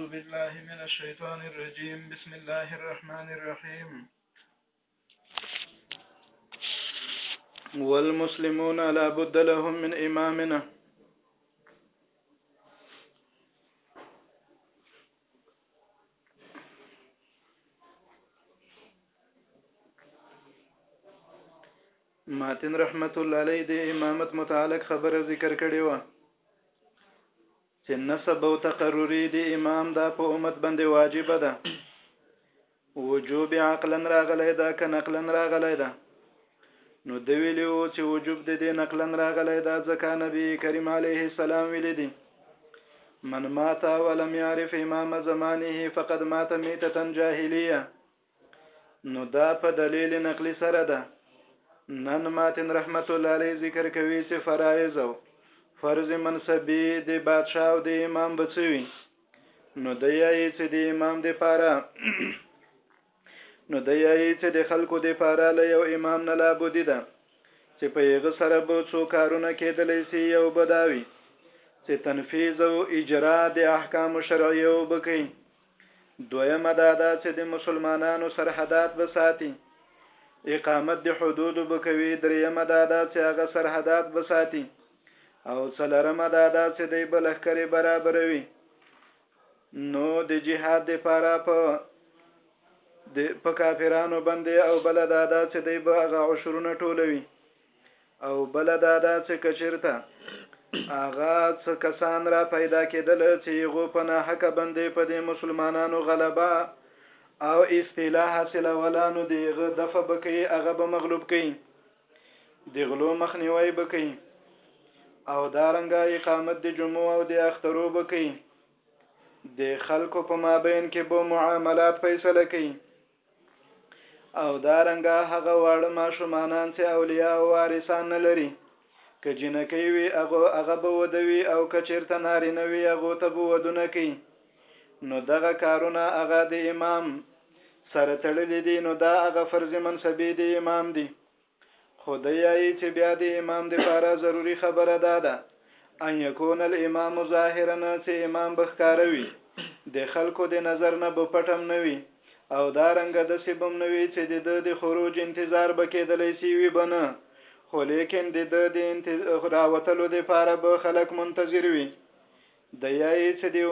أعوذ بالله من الشيطان الرجيم بسم الله الرحمن الرحيم والمسلمون لا بد لهم من إمامنا ماتن رحمت الله علیه د امامت متعلق خبره ذکر کړې و چه نسب او تقرری دی امام دا په امت باندې واجب ده وجوب عقلا راغلی دا که نقلا راغلی ده نو د ویلی او چې وجوب د دې نقلن راغلی دا ځکه نبی کریم علیه السلام ویلی دی من مات ولم يعرف امام زمانه فقد مات میتتا جاهلیه نو دا په دلیل نقلی سره ده نن ماتن رحمت الله علیه ذکر کوي چې فرایض او فرض منصبی د بادشاه او د امام بچوي نو د یایي چې د امام د پاره نو د یایي چې د خلکو د پاره له یو امام نه لا بودی ده چې په یغه سره به څو کارونه کېدلی سي یو بداوي چې تنفیذ او اجرا د احکام شرعیو بکې دویمه دا ده چې د مسلمانانو سرحدات به ساتي اقامت د حدودو به کوي دریمه دا ده چې هغه سرحدات به ساتي او څلرمه دا ده چې دی به لښکرې برابروي نو د جهاد د پاره په د په کافرانو باندې او بل دا ده چې دی به هغه عشرونه ټولوي او بل دا ده چې کچیرته هغه څه کسان را پیدا کېدل چې هغه په ناحقه باندې په دې مسلمانانو غلبه او استیلا حاصله ولا نو دیغه دفع بکی هغه به مغلوب کړي د غلو مخنیوي بکی او دارنګه اقامت د جمعو او د اخترو بکی د خلکو په مابین کې به معاملات فیصله کوي او دارنګه هغه واړه ماشومانان چې اولیاء او وارثان نه لري که جنکی وي هغه هغه به ودوي او که چیرته نارینه وي هغه ته به ودونه کوي نو دغه کارونه هغه د امام سره تړلې دي نو دا هغه فرض منصبې د امام دي خو دی یایی چه بیا د امام د پاره ضروری خبره دا ده ان یکون الامام ظاهرا چه امام به ښکاره وی د خلکو د نظر نه به پټ هم نه وی او دا رنګه دسی به هم نه وی چه د ده د خروج انتظار به کیدلی سی وی به نه خو لیکن د ده د راوتلو د پاره به خلک منتظر وی ده یایی چه دی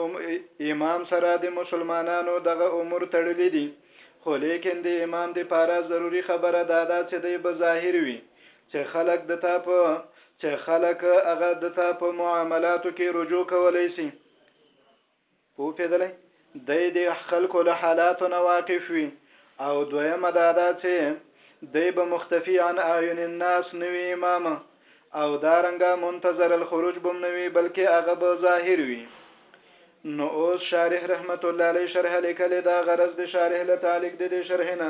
امام سره دی مسلمانانو دغه امور تړلی دی خو لیکن دی امام دی پاره ضروری خبره داده چه دی به ظاهر وی چه خلک دته په چه خلک هغه دته په معاملاتو کی رجوع کولی سی پوپیدلی دی د خلکو له حالاتو نه واقف وي او دویمه دا ده چې دی به مختفي عن اعین الناس نه وي امام او دا رنګه منتظر الخروج بم نه وي بلکې هغه به ظاهر وي نو اوس شارح رحمت الله علیه شرح لیکلې ده غرض د شارح له تعلیق د دې شرح نه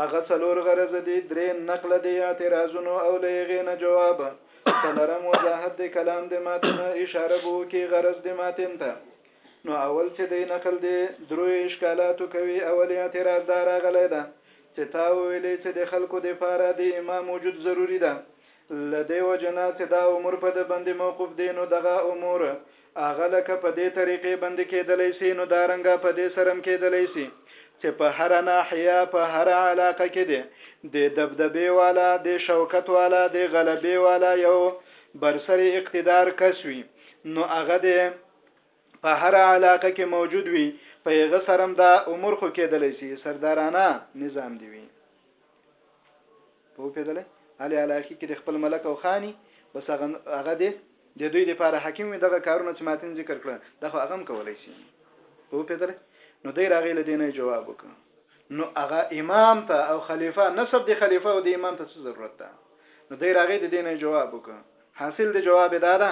هغه څلور غرضه دي، درې نقل د اعتراضونو او له هغې نه جواب، څلورم وضاحت د کلام د ماتن اشاره به وکړي غرض د ماتن ته. نو اول چې دی نقل د درو اشکالاتو کوي، اول اعتراض دا راغلی ده چې تا وویلې چې د خلکو دپاره د امام وجود ضروري ده، له دې وجې نه چې دا امور په ده باندې موقوف دي، نو دغه امور هغه لکه په دې طریقې بندي کېدلی سي نو دا رنګه په دې سرم کېدلی سي چې په هره ناحیه په هره علاقه کې دی د دبدبې والا د شوکت والا د غلبې والا یو برسر اقتدار کس وي نو هغه دی په هر علاقه کې موجود وي په هغه سرم دا عمر خو کېدلی سي سردارانه نظام دی وي په پیدلې علي علاقی کې د خپل ملک او خاني بس هغه هغه دی د دوی لپاره حاکم وي دغه کارونه چې ماتین ذکر کړه دا خو هغه کولای شي په پیدلې نو دی راغی لدینه جواب وکړ نو هغه امام ته او خلیفہ نسب دی خلیفہ او دی امام ته څه ضرورت ده نو دی راغی د دینه جواب وکړ حاصل دی جواب دا ده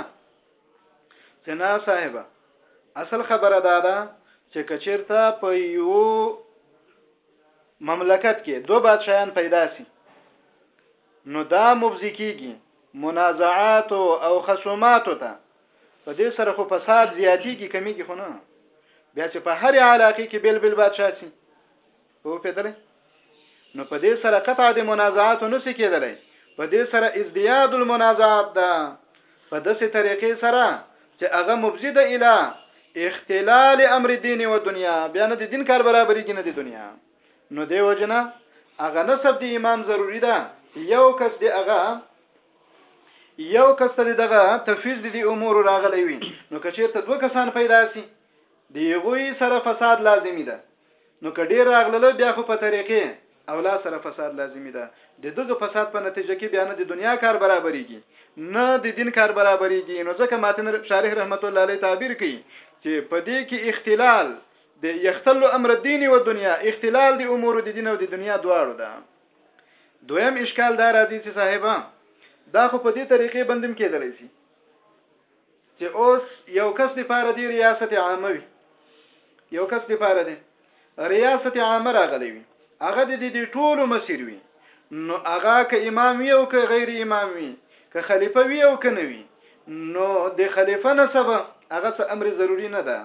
چې نا صاحب اصل خبره دا ده چې کچیرته په یو مملکت کې دو بادشاهان پیدا سي نو دا مبزي کیږي منازعات او خصومات ته په دې سره خو فساد زیاتیږي کمیږي خو نه بیا چې په هر علاقه کې بل بل بادشاہ سي په پیدلې نو په دې سره قطع د منازعات نو سې کېدلې په دې سره ازدیاد المنازعات ده په دسې طريقې سره چې هغه مفضي ده الي اختلال امر دين و دنيا بيا نه د دين کار برابريږي نه د دنيا نو دی وجنه هغه نسب د امام ضروري ده یو کس دی هغه یو کس ته دغه تفیز دي د امور راغلی وي نو کچیرته دوه کسان پیدا سي دی غوي سره فساد لازمی ده نو که ډیر راغلل بیا خو په طریقې او لا سره فساد لازمی ده د دغه فساد په نتیجه کې بیا نه د دنیا کار برابریږي نه د دین کار برابریږي نو ځکه ماتن شارح رحمت الله علیه تعبیر کوي چې په دې کې اختلال د یختل امر الدین و دنیا اختلال د امور د دین او د دنیا دواړو ده دویم اشکال دا راځي چې صاحب دا خو په دې طریقې بندم کېدلی شي چې اوس یو کس د پاره دی ریاست عامه وي یو کس د پاره دی ریاست عامه راغلی وي هغه د دې ټولو مسیر وي نو هغه که امام وي او که غیر امام وي که خلیفه وي او که نه وي نو د خلیفه نسب هغه څه امر ضروری نه ده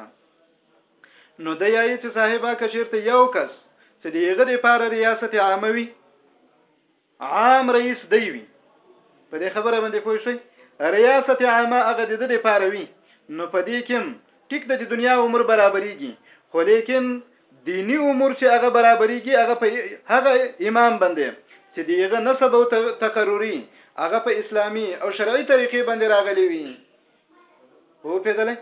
نو د یای چې صاحبہ کشرته یو کس چې دیغه د پاره ریاست عاموي عام رئیس دی وي په دې خبره باندې پوه شئ ریاست عامه هغه د دې پاره وي نو په دې کې ټیک د دنیا عمر برابرېږي خو لیکن دینی امور چې هغه برابرېږي هغه په هغه امام باندې چې دیغه نسب او تقرری هغه په اسلامی او شرعي طریقې باندې راغلي وي هو پیدلې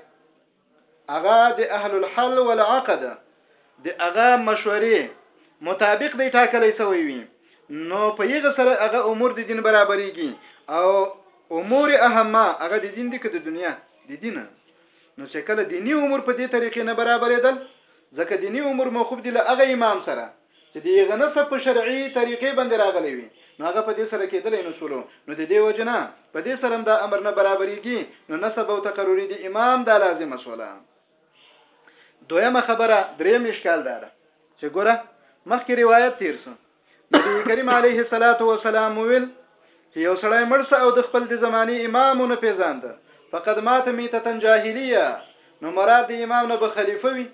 هغه د اهل الحل والعقد د هغه مشورې مطابق دی ټاکلی سوی وي نو په یغه سره هغه امور د دین برابرېږي او امور اهمه هغه د دین دي که د دنیا د دینه نو چې کله دینی امور په دې طریقې نه برابرېدل ځکه دینی امور موقوف دي له هغه امام سره چې د هغه نسب په شرعي طريقې باندې راغلی وي نو هغه په دې سره کېدلی نه شولو نو د دې وجې نه په دې سره هم دا امر نه برابرېږي نو نسب او تقرري د امام دا لازمه شوله دویمه خبره دریم اشکال دا ده چې ګوره مخکې روایت تیر سو نبی کریم علیه الصلاۃ والسلام ویل چې یو سړی مړ سه او د خپل د زماني امام نه پیژاند فقد مات میتتن جاهلیه نو مراد د امام نه به خلیفہ وي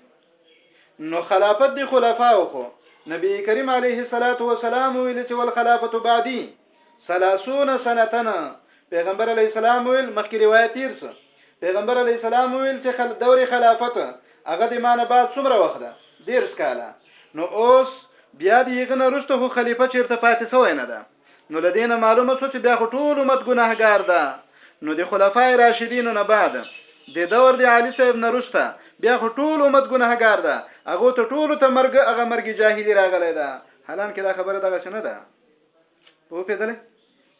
نو خلافت دی خلفاو خو نبی کریم علیه الصلاۃ والسلام ویل چې ول خلافت بعدی 30 سنتن پیغمبر علی السلام ویل مخکې روایت تیر سو پیغمبر علی السلام ویل چې خل دور خلافت هغه د مان بعد څومره وخت ده ډیر سکاله نو اوس بیا د یغنه رسته خو خلیفہ چیرته پاتې سوی نه ده نو له دې نه معلومه شوه چې بیا خو ټول امت ګناهګار ده نو د خلفای راشدینو نه بعد د دور د عالی صاحب نه رسته بیا خو ټول امت ګناهګار ده هغه ته ټول ته مرګ هغه مرګ جاهلی راغلی ده حالان کې دا خبره دغه شنه ده په پیدل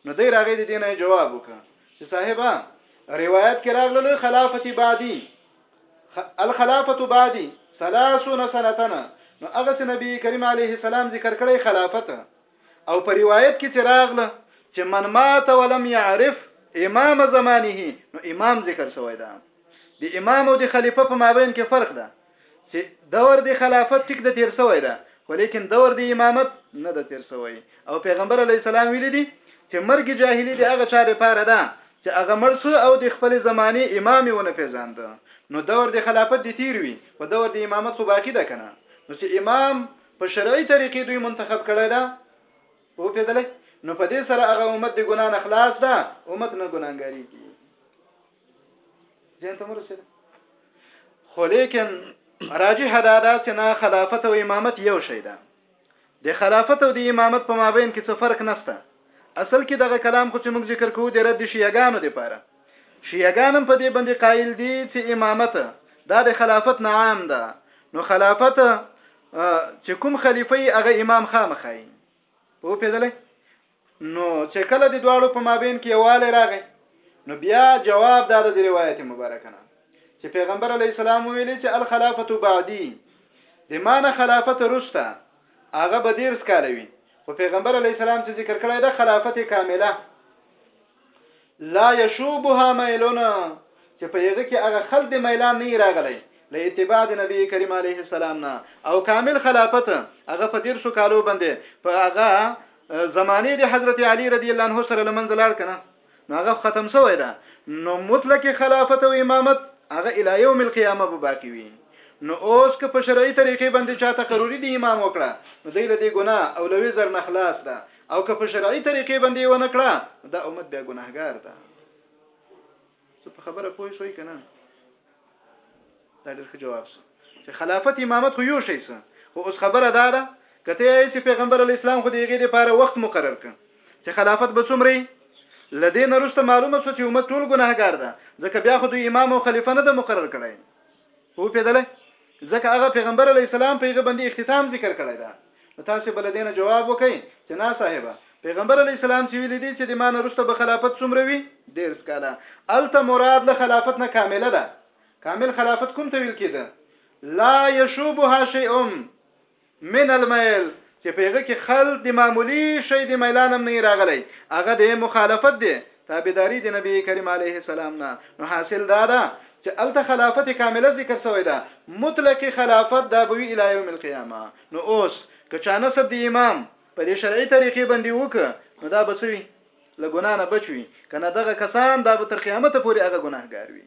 نو دی راغی د دینه جواب وکړه چې صاحبہ روایت کې راغله خلافت بعدی الخلافه بعدی 30 سنتنا نو هغه نبی کریم علیه السلام ذکر کړی خلافت او په روایت کې چې راغله چې من مات ولم يعرف امام زمانه نو امام ذکر شوی دا د امام او د خلیفہ په مابین کې فرق ده چې دور د خلافت ټیک د تیر شوی ده خو لیکن دور د امامت نه د تیر شوی او پیغمبر علی السلام ویل دي چې مرګ جاهلی د هغه چاره پاره ده چې هغه مړ شو او د خپل زمانه امام ونه پیژاند نو دور د خلافت د تیر وی په دور د امامت خو باقی ده کنه نو چې امام په شرعي طريقې دوی منتخب کړی ده او پیدلې نو په دې سره هغه امت د ګنا نه خلاص ده امت نه ګناګاریږي ځین ته مرسته خو لیکن راجح دا ده چې نه خلافت او امامت یو شی ده د خلافت او د امامت په مابین کې څه فرق نشته اصل کې دغه کلام خو چې موږ ذکر کوو د رد شیعاګانو لپاره شیعه ګان هم په دې باندې قائل دي چې امامت دا د خلافت نه عام ده نو خلافت چې کوم خلیفہ هغه امام خامخای په پیدلې نو چې کله د دواړو په مابین کې یواله راغی نو بیا جواب دا د روایت مبارکه نه چې پیغمبر علی السلام ویلي چې الخلافه بعدی د معنی خلافت رسته هغه به ډیر سکالوي خو پیغمبر علی السلام چې ذکر کړی دا خلافت کامله لا يشوبها ميلون چې په یغه کې هغه خلد میلان نه راغلی له اتباع د نبی کریم علیه السلام نه او کامل خلافت هغه په دیر شو کالو باندې په هغه زمانه د حضرت علی رضی الله عنه سره لمنځ لاړ کنه نو هغه ختم شوی دا نو مطلق خلافت او امامت هغه الی یوم القیامه به باقی وي نو اوس که په شرعي طریقې باندې چاته قروري دی امام وکړه نو دی له دې ګناه او لوي زر نه خلاص ده او که په شرعي طریقې باندې ونه کړه دا امت بیا ګناهګار ده څه په خبره پوه شوي کنه دا ډېر ښه جواب سو چې خلافت امامت خو یو شي سه خو اوس خبره دا ده کته یې چې پیغمبر الاسلام خو دیغه لپاره وخت مقرر کړ چې خلافت به څومره لدې نرسته معلومه شو چې امت ټول ګناهګار ده ځکه بیا خو دوی امام او خلیفہ نه د مقرر کړی اوپېدلی ځکه هغه پېغمبر علیه السلام په هغه بندي اختتام ذکر کړی ده نو تاسې به له دې نه جواب وکړئ چې نا صاحبه پېغمبر علیه السلام چې ویلي دي چې د ما نه وروسته به خلافت څومره وي؟ دېرس کاله هلته مراد له خلافت نه کامله ده کامل خلافت کوم ته ویل کېده؟ لا یشوبها شیء من المیل، چې په هغه کې خلط د معمولي شی د میلان هم نه وي راغلی، هغه دی مخالفت دی، تابعداري د نبي کریم علیه السلام نه، نو حاصل دا ده چې هلته خلافت کامله ذکر شوی ده، مطلق خلافت دا به وي الی یوم القیامه، نو اوس که چا نسب د امام په دې شرعي طریقې باندې وکړ نو دا به څه وي؟ له ګناه نه بچ وي، کنه دغه کسان دا به تر قیامته پورې هغه ګناهګار وي.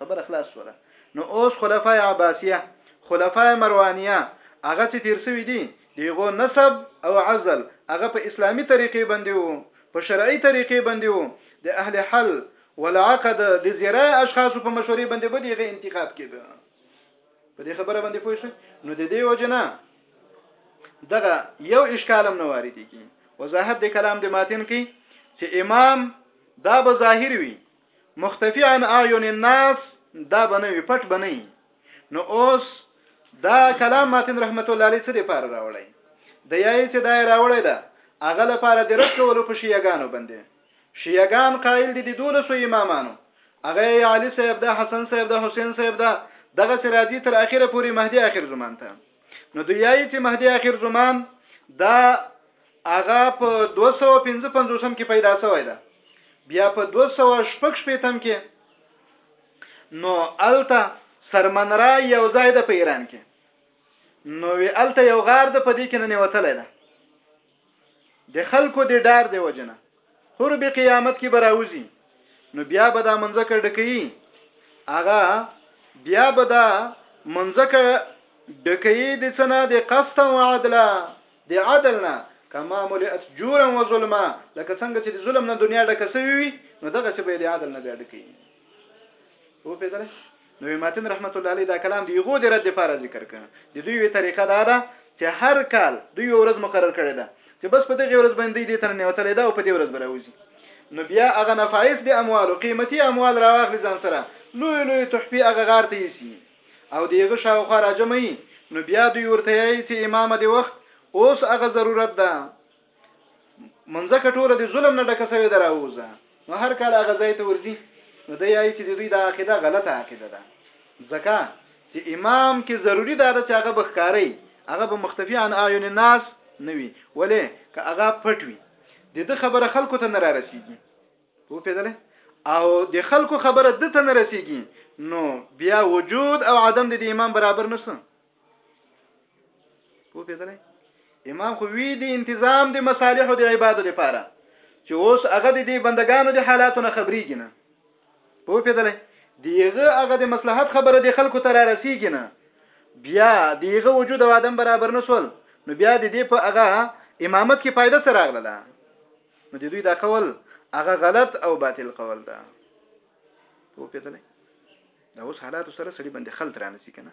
خبر خلاص ولا نو اوس خلفای عباسیه خلفای مروانیه هغه چې تیر سوي دي دیغو نسب او عزل هغه په اسلامی طریقې باندې وو په شرعي طریقې باندې وو د اهل حل والعقد د زیرای اشخاصو په مشورې باندې به دیغه انتخاب کېده په دې خبره باندې پوه شئ نو د دې وجنه دغه یو اشکالم نه واردېږي وضاحت د کلام د ماتن کې چې امام دا به ظاهر وي مختفی عن اعین الناس دا به نه وي پټ به نه وي نو اوس دا کلام ماتن رحمت الله علیه څه دی پاره راوړی د یای چې دا راوړی ده هغه لپاره د رد کولو په شیعاګانو باندې شیعاګان قائل دي د دولسو امامانو هغه علي صاحب ده حسن صاحب ده حسین صاحب ده دغه سراجی تر اخره پوری مهدی اخر زمان ته نو دوی یایي چې مهدی اخر زمان دا هغه په 255 کې پیدا شوی ده بیا په 245 کې نو الته سرمنرا یو ځای د په ایران کې نو وی الته یو غار د په دې کې نه نیوتلې ده د خلکو د ډار دی وجنه هر به قیامت کې براوزی نو بیا به دا منځکه ډکې اغه بیا به دا منځکه ډکې د څنا د قسط او عدل د عدل نه کما ملئت جورا و ظلما لکه څنګه چې د ظلم نه دنیا ډکه سوي وي نو دغه څه به د عدل نه بیا ډکې وو پیدل نوی متن رحمت الله علیه دا کلام د هغو د رد لپاره ذکر کړ د دوی یوه طریقه دا ده چې هر کال دوی یوه ورځ مقرر کړې ده چې بس په دغه ورځ باندې دې تنه نیوتلې ده او په دې ورځ به راوځي نو بیا هغه نفایس د اموالو قیمتي اموال راواخلي ځان سره لوی لوی تحفې هغه غار ته یسي او دیغه شاوخوا راجمعي نو بیا دوی ورته یې چې امام دی وخت اوس هغه ضرورت ده منځه کټوره د ظلم نه ډکه سوې دراوزه نو هر کال هغه ځای ته ورځي نو دی یایي چې د دوی دا عقیده غلطه عقیده ده ځکه چې امام کې ضروری دا ده چې هغه بخکاری هغه به مختفی عن اعین الناس نه وي ولې که هغه پټ وي د د خبره خلکو ته نه را رسیږي وو پیدله او د خلکو خبره د ته نه رسیږي نو بیا وجود او عدم د امام برابر نسو پوه پیدلای امام خو وی دی انتظام د مصالح او د عبادت لپاره چې اوس هغه د دې بندگانو د حالاتو نه خبرېږي نه په پیدلې دیغه هغه د مصلحت خبره د خلکو تر رسیږي نه بیا دیغه وجود او ادم برابر نسول نو بیا د دې په هغه امامت کې فائدہ سره راغله نو د دوی دا قول هغه غلط او باطل قول ده په پیدلې دا اوس حالات سره سړي باندې خلط رانه سي کنه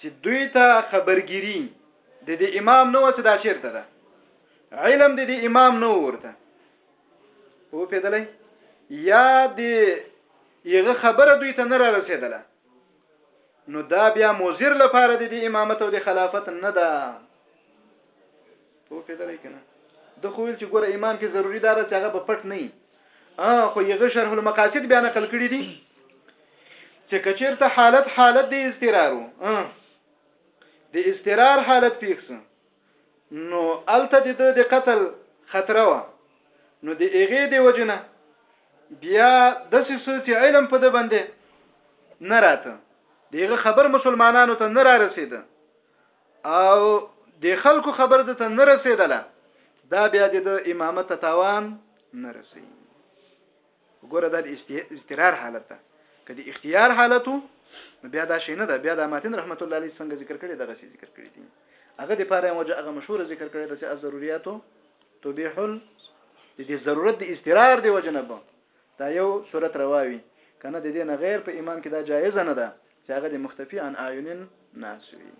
چې دوی ته خبرګيري د دې امام نو چې دا چیرته ده علم د دې امام نو ورته او پیدلې یا د یغه خبره دوی ته نه را رسیدله نو دا بیا مزیر لپاره د امامت او د خلافت نه ده په پیدا لای کنه د خو ویل چې ګوره امام کې ضروری دار چې هغه په پټ نه اه خو یغه شرح المقاصد بیا نقل کړی دی چې کچیرته حالت حالت دی استقرارو اه د استقرار حالت پیښ نو الته د د قتل خطر و نو د ایغه دی وجنه بیا د سوسي علم په د باندې نه راته دیغه خبر مسلمانانو ته نه را رسیده او د خلکو خبر د ته نه رسیدله دا بیا د امامت ته تاوان نه رسي وګوره دا استقرار حالت ده که د اختیار حالتو بیا دا شي نه ده بیا د ماتن رحمت الله علیه څنګه ذکر کړي دغه ذکر کړي دي هغه د پاره وجه هغه مشهور ذکر کړي د چې ضرورتو تبيح د دې ضرورت د استقرار دی وجنبه دا یو صورت رواوي کنه د دې نه غیر په امام کې دا جایز نه ده چې هغه د مختفي عن اعینن ناس وي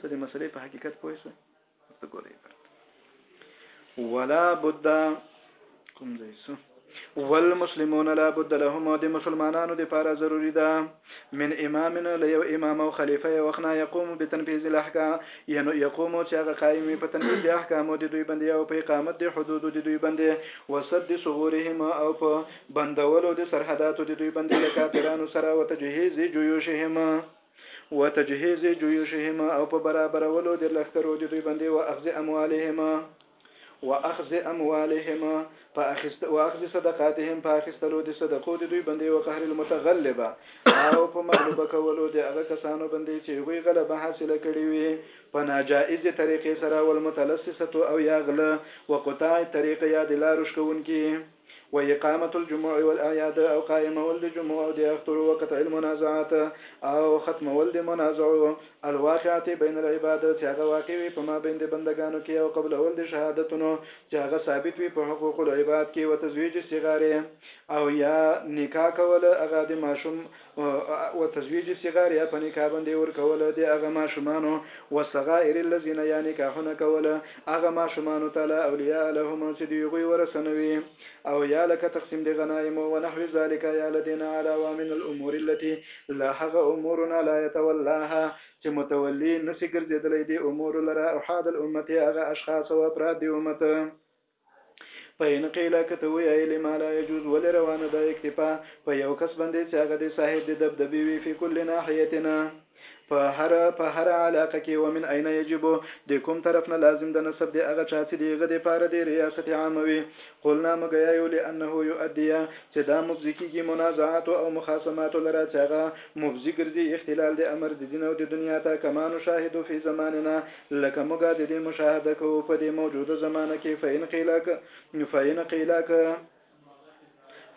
څه د مسلې په حقیقت پوه شو ورته ګوري برته ولا بد کوم ځای سو والمسلمون لا بد لهم د مسلمانانو د پاره ضروری ده من امامنا لیو امام او خلیفہ یو خنا یقوم بتنفیذ الاحکام یعنی یقوم چې هغه قائم په تنفیذ احکام د دوی باندې او په اقامت د حدود د دوی باندې وسد صغورهم او په بندولو د سرحداتو د دوی بندي له کافرانو سره او تجهیز جیوشهم و تجهیز جیوشهم او په برابرولو د لخکرو د دوی بندي و اخذ اموالهم و اخذ اموالهم په اخست و اخذ صدقاتهم په اخستلو د صدقو د دوی بندي و قهر المتغلبه او په مغلوبه کولو د هغه کسانو بندي چې هغوی غلبه حاصله کړې وي په ناجائز طریقې سره والمتلصصه او یا غله و قطاع طریقه یا د لارو شکونکي و اقامة الجموع والاعياد او قائمول د جموع او د اخترو وقطع المنازعات او ختمول د منازعو الواقعة بين العباد چې هغه واقع وي په مابين د بندګانو کښې او قبلول د شهادتونو چې هغه ثابت وي په حقوق العباد کښې وتزويج الصغار او يا نکاح کول هغه د ماشوم و تزویج الصغار یا په نکاح باندې ورکول د هغه ماشومانو والصغائر الذین یا نکاحونه کول هغه ماشومانو ته لا اولیاء لهم چې د هغوی ورثه نه وي او یا لکه تقسیم د غنایمو ونحو ذلک یا له دې نه علاوه من الامور التي له هغه امور نه لا یتولاها چې متولي نسي ګرځېدلی دې امور لره احاد الامت هغه اشخاص او افراد د امت فإن قيل کته ویل ما لا يجوز ول روانه د اکتفا په یو کس باندې چې هغه د صاحب د دبدبي وی فی کل ناحیتنا په هر په هر علاقه کې ومن اين يجب د کوم طرف نه لازم د نسب دی هغه چا چې دیغه د پاره دی ریاست عام وي قلنا مګیا یو لانه يؤدي چې دا مبذي کیږي منازعات او مخاصمات لره چې هغه مبذي ګرځي اختلال د امر د دین او د دنیا ته کما نشاهد فی زماننا لکه موږ د دې مشاهده کوو په دې موجوده زمانه کې فین قیلاک فین قیلاک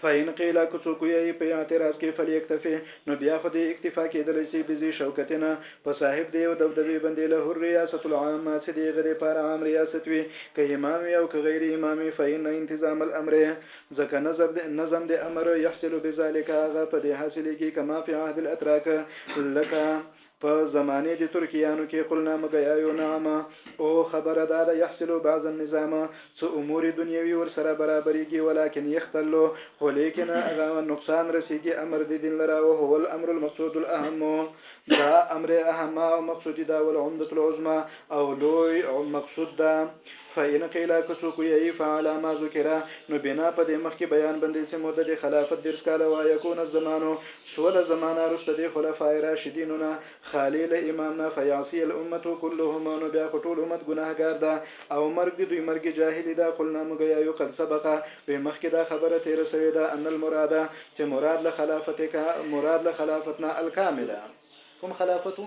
فإن قیل که څوک یې په اعتراض کې فل یکتفي نو بیا خو دې اکتفا کېدلی شي بزي شوکتنا په صاحب دی او دبدبې باندې له الریاست العامه چې دی غره پر عام ریاست وي که امام وي او که غیر امام وي فإن انتظام الامر ځکه نظم د نظم د امر يحصل بذلك هغه په دې حاصلېږي کما فی عهد الاتراک لکه په زمانه د ترکیانو کې قلنا مګیایو نعم او خبره دا ده یحصلو بعض النظام څو امور دنیوي ورسره برابریږي ولکن یختلو خو لیکن هغه نقصان رسیږي امر د دین لره او هو الامر المقصود الاهم دا امر اهمه او مقصودی ده والعمدة العظمى او لوی مقصود ده فإن قیل که څوک ویایی فعلی ما ذکر نو بنا په دې مخکې بیان باندې چې موده د خلافت دېرش کاله وه یکون الزمان شوله زمانه رسته د خلفاء راشدینو نه خالې له امام نه فیعصی الامة کلهم نو بیا خو ټول امت ګناهګار ده او مرګ د دوی مرګ جاهلی ده قلنا موږ یایو قد سبق وې مخکې دا خبره تېره سوې ده ان المراد چې مراد له خلافت مراد له خلافت نه الکامل کوم خلافت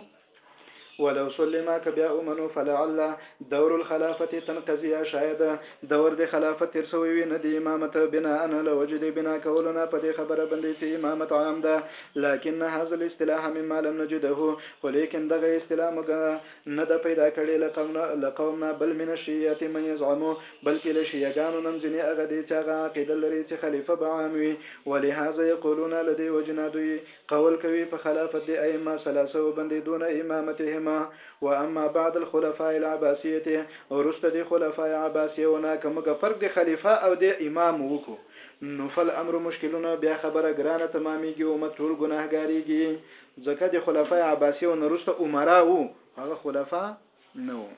ولو سلم که بیا ومنو فلعل دور الخلافت تنقضی شاید دور د خلافت تیر سوی وی نه د امامت بناء له وجې د بنا کولو نه په دې خبره باندې چې امامت عام ده لكن هذا الاصطلاح مما لم نجده خو لیکن دغه اصطلاح موږ نه ده پیدا کړې له قوم نه بل من الشیعه من یزعمو بلکې له شیعه ګانو نه ځینې هغه دي چې هغه عقیده لري چې خلیفه به عام وي ولهذا یقولون له دې وجې نه دوی قول کوي په خلافت د ائمه ثلاثه و بندې دون امامتهم و اما بعد الخلفاء العباسیه وروسته د خلفاء عباسیه و نه که موږ فرق د خلیفه او د امام وکو نو فالامر مشکلون بیا خبره ګرانه تمامیږي امت ټول ګناه ګاریږي ځکه د خلفاء عباسیه و نه روسته امراء وو هغه خلفاء نه وو.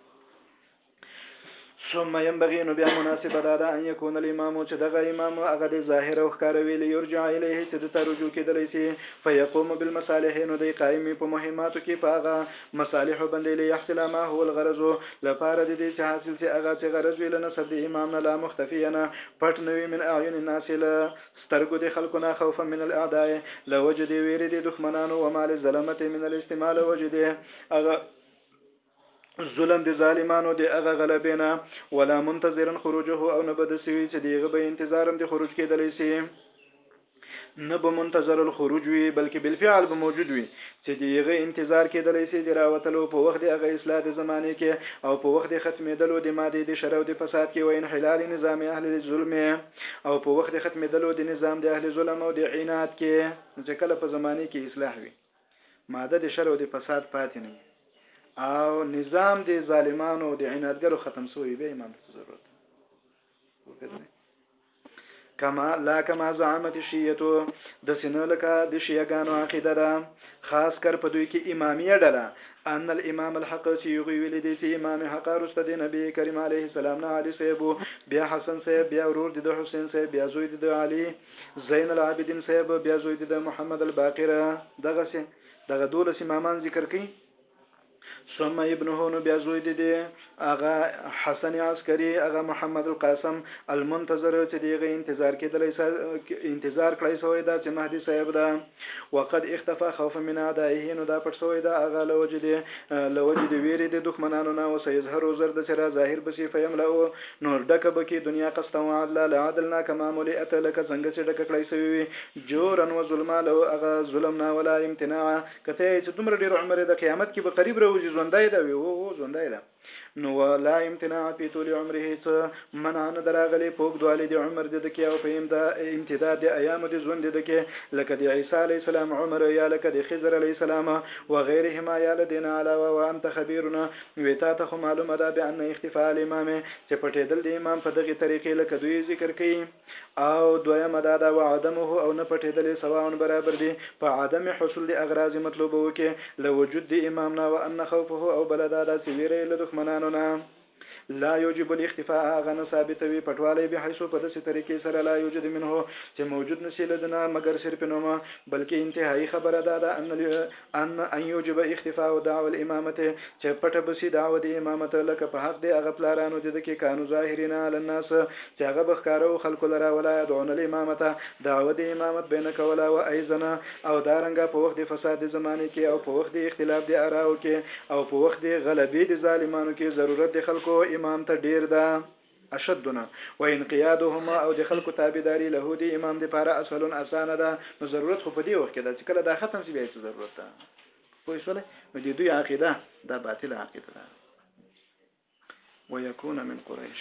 ثم ينبغي نو بیا مناسبه ده دا ان يكون الامام چې دغه امام هغه د ظاهر او ښکار ویل يرجع الیه چې د ترجو کېدلی سي فيقوم بالمصالح نو د قائم په مهماتو کې پاغه مصالح باندې له يحصل ما هو الغرض لپاره د دې چې حاصل سي هغه چې غرض ویل نه سب د امام نه لا مختفينا پټ نوي من اعين الناس له سترګو د خلکو نه خوفا من الاعداء لوجد ویری د دښمنانو ومال ظلمت من الاستعمال وجد هغه ظلم د ظالمانو د هغه غلبې نه ولا منتظرا خروجه او نه بد سوي چې دیغه به انتظارم د خروج کېدلی سي نه به منتظر الخروج وي بلکې بالفعل به موجود وي چې دیغه انتظار کېدلی سي د راوتلو په وخت د هغه اصلاح د زمانه کې او په وخت د ختمېدلو د ماده د شرو د فساد کې و انحلال نظام اهل ظلم او په وخت د ختمېدلو د نظام د اهل ظلم او د عناد کې چې کله په زمانه کې اصلاح وي ماده د شر او د فساد پاتې نه وي او نظام د ظالمانو او د عنادګرو ختم سوی بیا امام ته ضرورت وګرځي کما لا کما زعمت شیعتو د سینه لکه د شیعګانو عقیده ده خاص کر په دوی کې امامیه ډله ان الامام الحق چې یوغي ویل دي چې امام حق رسته دی نبی کریم علیه السلام نه علی صاحب بیا حسن صاحب بیا ورور د حسین صاحب بیا زوی د علی زین العابدین صاحب بیا زوی د محمد الباقر دغه سه دغه دولس امامان ذکر کړي ثم ابنه نو بیا زوی دی اغا حسن عسکری اغا محمد القاسم المنتظر چې دیغه انتظار کېدلای انتظار کړای سوی دا چې مهدی صاحب ده وقد اختفی خوفا من اعدائه نو دا پټ سوی ده هغه له وجې د له وجې د وېرې د دښمنانو نه وسیظهر زر دسې را ظاهر به سي فیملأ نو ډکه به کړي دنیا قسطا وعدلا له عدل نه کما ملئت لکه څنګه چې ډکه کړای سوې وي جورا وظلما له هغه ظلم نه ولا امتناعا کته یې چې دومره ډېر عمر یې ده قیامت کې به قریب راوځي ژوندی ده وي او ژوندی ده. نو لا امتناع په طول عمره هیڅ منع نه دراغلی په اوږدوالي د عمر د دکې او په امتداد د ایامو د ژوند د دکې لکه د عیسی علیه السلام عمر یا لکه د خضر علیه السلام و غیرهما یا له دې نه علاوه و انت خبیرونه وی تا ته خو معلومه ده بأن اختفاء الامام چې پټېدل د امام په دغې طریقې لکه دوی ذکر کوي او دویمه دا ده وعدمه او نه پټېدل یې سواء برابر دي په عدم حصول د اغراض مطلوبو کې له وجود د امام نه وان خوفه او بله دا ده چې وېره یې له دښمنانو نه لا یوجب الاختفاء هغه نه ثابتوي پټوالی بحیث په داسې طریقې سره لا یوجد منه چې موجود نشي له ده نه مګر صرف نوم بلکې انتهایي خبره دا ده ان ان ان یوجب اختفاء دعوی الامامة چه پټه به سی دعوه د امامت لکه په حق د هغه پلارانو د ده که کانو ظاهرین علی الناس چه هغه به ښکاره وو خلکو لره ولا یدعون الامامة دعوه د امامت به نه کوله و ایضا او دارنګه په وخت د فساد د زمانې کې او په وخت د اختلاف د اراءو کې او په وخت د غلبې د ظالمانو کې ضرورت د خلکو امام ته ډیر ده. اشدنا وانقيادهما او د خلکو تابعداري له دې امام د پاره اسهل اسانه ده نو ضرورت خو په دې وخت کې ده چې کله دا ختم شي بیا څه ضرورت ده پوه شول نو د دوی عقیده دا باطله عقیده ده ويكون من قريش